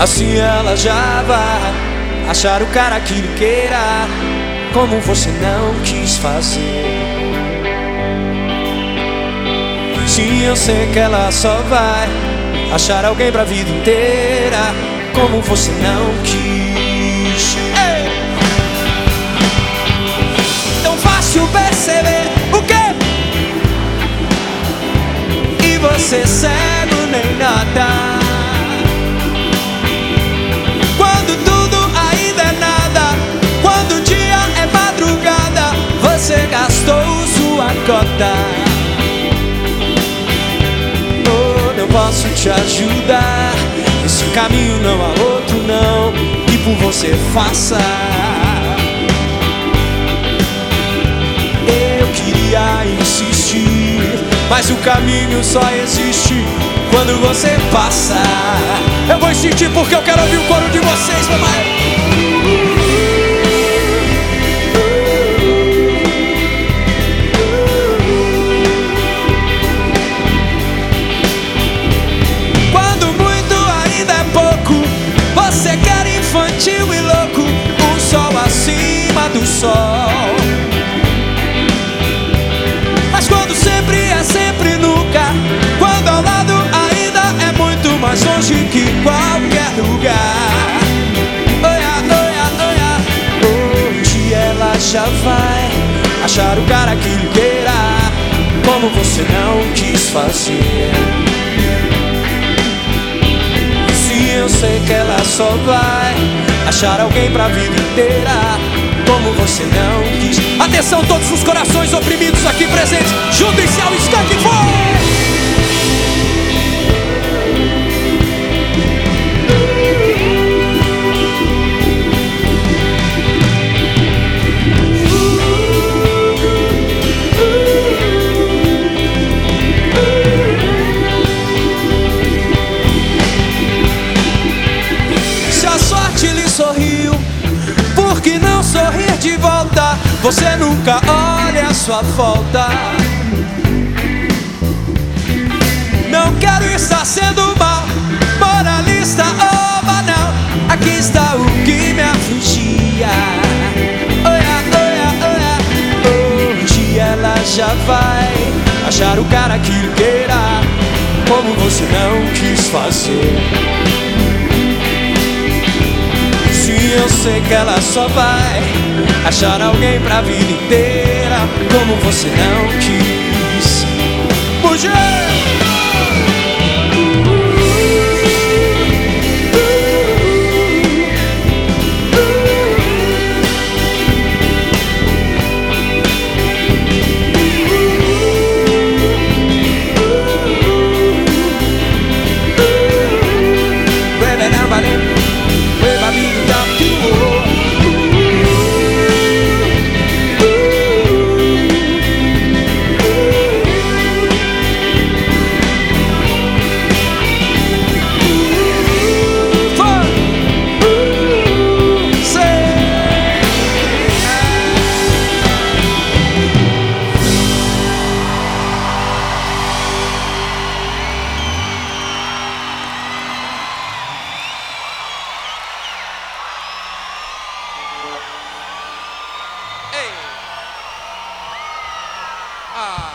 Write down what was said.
Assim ela já vai achar o cara que lhe queira, como você não quis fazer. Sim, eu sei que ela só vai achar alguém pra vida inteira, como você não quis. Ei! Tão fácil perceber o quê? E você cego nem nada. Cota. Oh, não posso te ajudar. Esse caminho não há outro, não. E por você faça. Eu queria insistir, mas o caminho só existe quando você passa. Eu vou insistir porque eu quero ouvir o coro de vocês, papai. Do sol. Mas quando sempre é sempre nunca, quando ao lado ainda é muito mais longe que qualquer lugar. Oia, oia, oia, hoje ela já vai achar o cara que lhe queira, como você não quis fazer. Se eu sei que ela só vai achar alguém pra vida inteira, como você não quis. Atenção, todos os corações oprimidos aqui presentes, juntem-se ao sorte lhe sorriu, por que não sorrir de volta? Você nunca olha a sua falta. Não quero estar sendo mal, moralista ou banal. Aqui está o que me afligia. Oia, oia, oia. Hoje ela já vai achar o cara que queira, como você não quis fazer. Sei que ela só vai achar alguém pra vida inteira, como você não quis. Mulher!